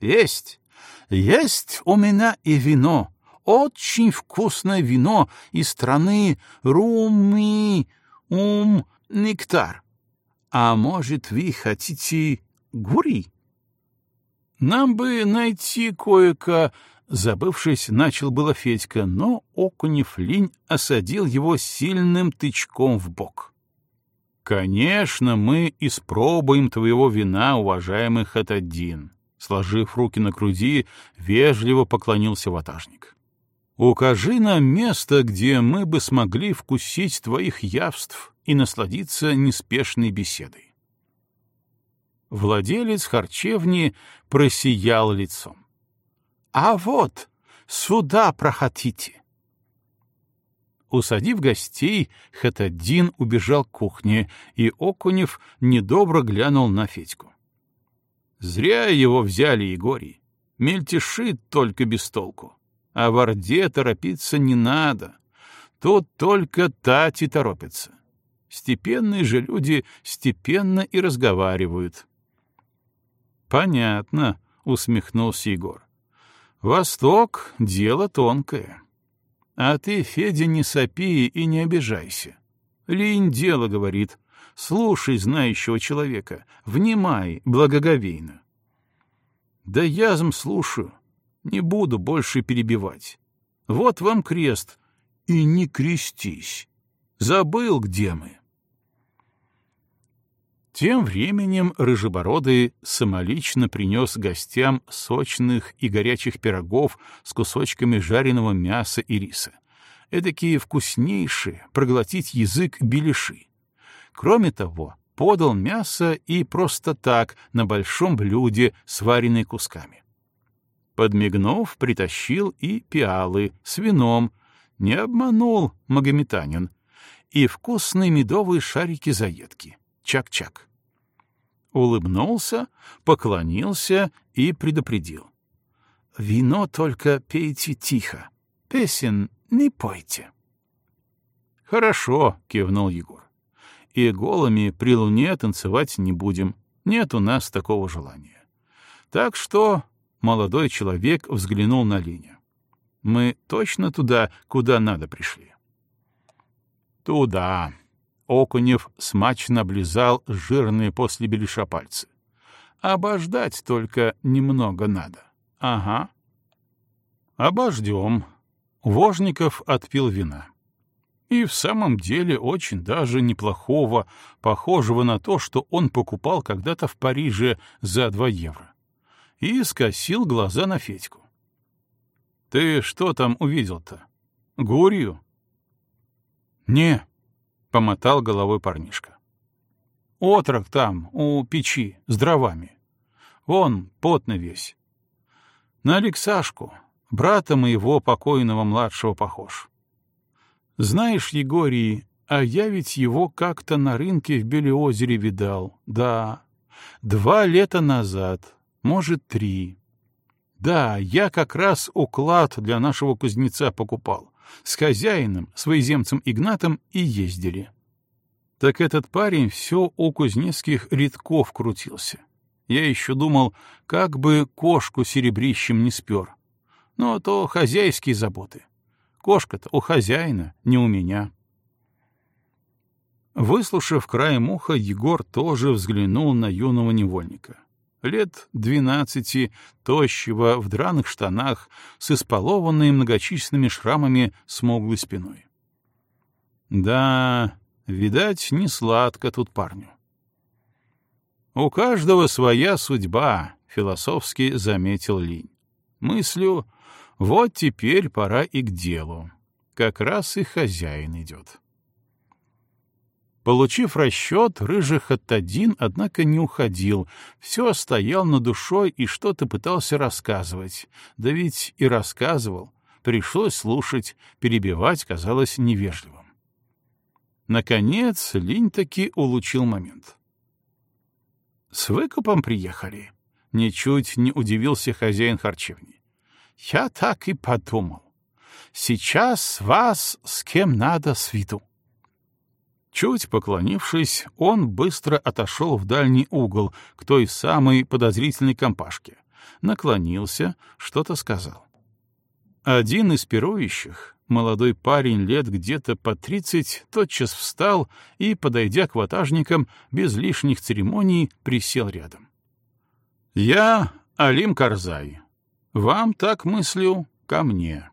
Есть, есть у меня и вино. Очень вкусное вино из страны Руми, Ум, Нектар. А может, вы хотите гури? Нам бы найти кое-ко... Забывшись, начал было Федька, но Окунев линь осадил его сильным тычком в бок. «Конечно, мы испробуем твоего вина, уважаемый Хатадин», сложив руки на груди, вежливо поклонился ватажник. «Укажи нам место, где мы бы смогли вкусить твоих явств, и насладиться неспешной беседой. Владелец харчевни просиял лицом. «А вот, сюда проходите!» Усадив гостей, Хатадин убежал к кухне, и Окунев недобро глянул на Федьку. «Зря его взяли, Егорий. Мельтешит только без толку. А в Орде торопиться не надо. Тут только Тати торопится. Степенные же люди степенно и разговаривают. Понятно, усмехнулся Егор. Восток — дело тонкое. А ты, Федя, не сопи и не обижайся. Линь дело говорит. Слушай знающего человека, внимай благоговейно. Да язм слушаю, не буду больше перебивать. Вот вам крест, и не крестись. Забыл, где мы. Тем временем Рыжебородый самолично принес гостям сочных и горячих пирогов с кусочками жареного мяса и риса. эдакие вкуснейшие, проглотить язык беляши. Кроме того, подал мясо и просто так, на большом блюде, сваренные кусками. Подмигнув, притащил и пиалы с вином. Не обманул магометанин. И вкусные медовые шарики-заедки. Чак-чак. Улыбнулся, поклонился и предупредил. «Вино только пейте тихо. Песен не пойте». «Хорошо», — кивнул Егор. «И голыми при луне танцевать не будем. Нет у нас такого желания. Так что молодой человек взглянул на Линю. «Мы точно туда, куда надо пришли?» «Туда!» — Окунев смачно облизал жирные после беляша пальцы. «Обождать только немного надо. Ага». «Обождем». Вожников отпил вина. И в самом деле очень даже неплохого, похожего на то, что он покупал когда-то в Париже за два евро и скосил глаза на Федьку. «Ты что там увидел-то? Гурью?» «Не», — помотал головой парнишка. «Отрок там, у печи, с дровами. Вон, потно весь. На Алексашку, брата моего покойного младшего похож. Знаешь, Егорий, а я ведь его как-то на рынке в Белеозере видал, да, два лета назад, может, три. Да, я как раз уклад для нашего кузнеца покупал. С хозяином, своеземцем Игнатом и ездили. Так этот парень все у кузнецких редков крутился. Я еще думал, как бы кошку серебрищем не спер. Но то хозяйские заботы. Кошка-то у хозяина, не у меня. Выслушав край уха, Егор тоже взглянул на юного невольника лет двенадцати, тощего, в драных штанах, с исполованной многочисленными шрамами смуглой спиной. Да, видать, не сладко тут парню. «У каждого своя судьба», — философски заметил Линь. «Мыслю, вот теперь пора и к делу. Как раз и хозяин идет». Получив расчет, Рыжих Хаттадин, однако, не уходил, все стоял на душой и что-то пытался рассказывать. Да ведь и рассказывал. Пришлось слушать, перебивать казалось невежливым. Наконец, Линь таки улучил момент. «С выкупом приехали?» — ничуть не удивился хозяин харчевни. «Я так и подумал. Сейчас вас с кем надо свиту». Чуть поклонившись, он быстро отошел в дальний угол к той самой подозрительной компашке, наклонился, что-то сказал. Один из пирующих, молодой парень лет где-то по тридцать, тотчас встал и, подойдя к ватажникам, без лишних церемоний присел рядом. «Я Алим Карзай. Вам так мыслю, ко мне».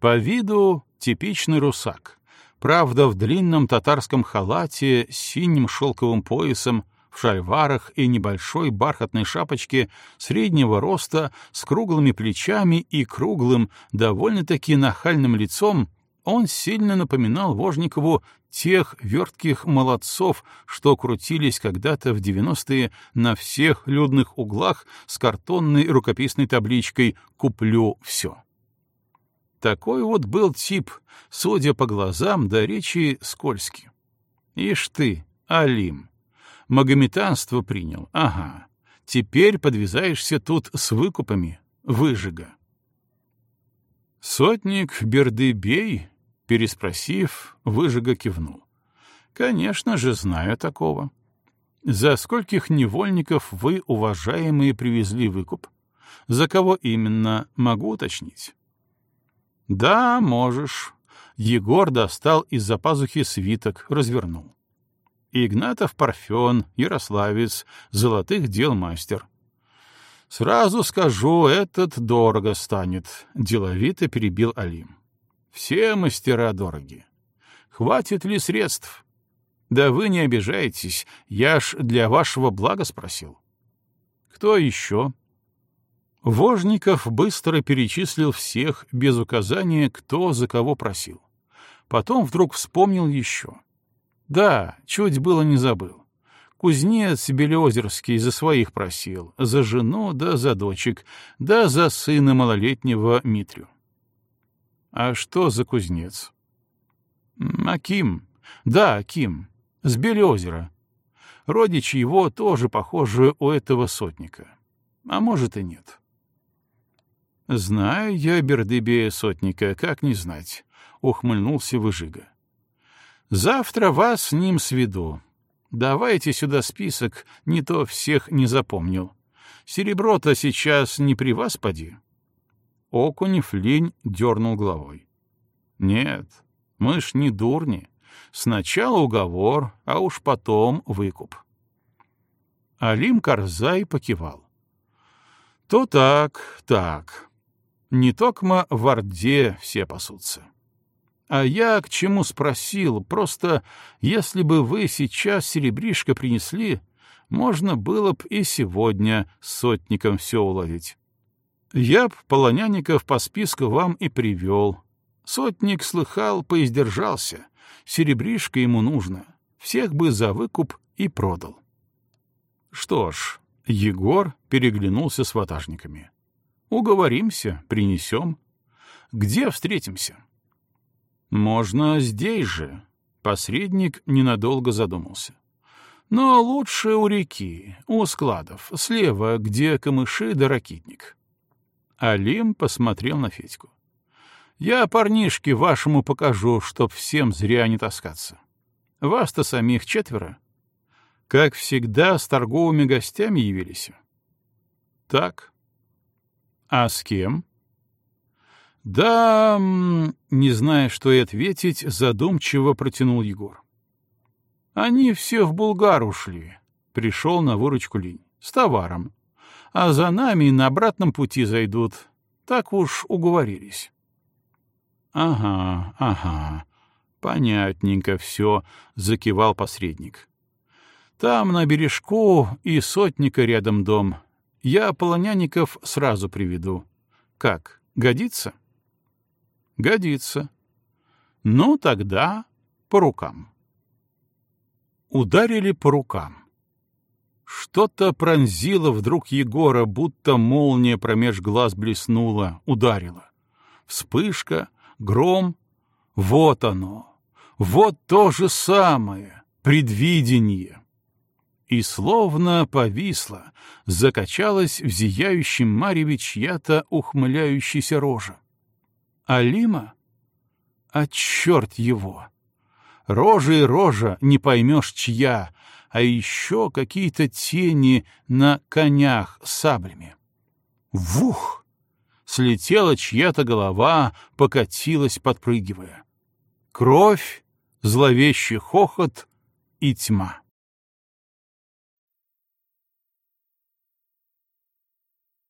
По виду типичный русак — правда, в длинном татарском халате с синим шелковым поясом, в шальварах и небольшой бархатной шапочке среднего роста с круглыми плечами и круглым, довольно-таки нахальным лицом, он сильно напоминал Вожникову тех вертких молодцов, что крутились когда-то в девяностые на всех людных углах с картонной рукописной табличкой «Куплю все». Такой вот был тип, судя по глазам да речи, скользкий. Ишь ты, Алим, магометанство принял, ага. Теперь подвязаешься тут с выкупами, выжига. Сотник Бердыбей, переспросив, выжига кивнул. Конечно же, знаю такого. За скольких невольников вы, уважаемые, привезли выкуп? За кого именно, могу уточнить? «Да, можешь». Егор достал из-за пазухи свиток, развернул. Игнатов Парфен, Ярославец, золотых дел мастер. «Сразу скажу, этот дорого станет», — деловито перебил Алим. «Все мастера дороги. Хватит ли средств? Да вы не обижайтесь, я ж для вашего блага спросил». «Кто еще?» Вожников быстро перечислил всех без указания, кто за кого просил. Потом вдруг вспомнил еще. Да, чуть было не забыл. Кузнец Белеозерский за своих просил, за жену да за дочек, да за сына малолетнего Митрю. А что за кузнец? Аким. Да, Аким. С Белеозера. Родичи его тоже похожи у этого сотника. А может и нет. Знаю я Бердыбея сотника, как не знать, — ухмыльнулся Выжига. Завтра вас с ним сведу. Давайте сюда список, не то всех не запомнил. Серебро-то сейчас не при вас, поди. Окунев лень дернул головой. Нет, мы ж не дурни. Сначала уговор, а уж потом выкуп. Алим Карзай покивал. То так, так. Не токмо в Орде все пасутся. А я к чему спросил, просто если бы вы сейчас серебришко принесли, можно было б и сегодня сотником все уловить. Я б полонянников по списку вам и привел. Сотник слыхал, поиздержался. Серебришко ему нужно. Всех бы за выкуп и продал. Что ж, Егор переглянулся с ватажниками. Уговоримся, принесем. Где встретимся? Можно здесь же. Посредник ненадолго задумался. Но лучше у реки, у складов, слева, где камыши да ракитник. Алим посмотрел на Федьку. Я парнишке вашему покажу, чтоб всем зря не таскаться. Вас-то самих четверо. Как всегда, с торговыми гостями явились. Так. А с кем? Да, не зная, что и ответить, задумчиво протянул Егор. Они все в Булгар ушли. Пришел на выручку Линь. С товаром. А за нами на обратном пути зайдут. Так уж уговорились. Ага, ага. Понятненько все, закивал посредник. Там на бережку и сотника рядом дом. Я полонянников сразу приведу. Как, годится? — Годится. Ну, тогда по рукам. Ударили по рукам. Что-то пронзило вдруг Егора, будто молния промеж глаз блеснула, ударила. Вспышка, гром. Вот оно. Вот то же самое. Предвидение. И словно повисла, закачалась в зияющем мареве чья-то ухмыляющаяся рожа. Алима? А черт его! Рожа и рожа, не поймешь чья, а еще какие-то тени на конях с саблями. Вух! Слетела чья-то голова, покатилась, подпрыгивая. Кровь, зловещий хохот и тьма.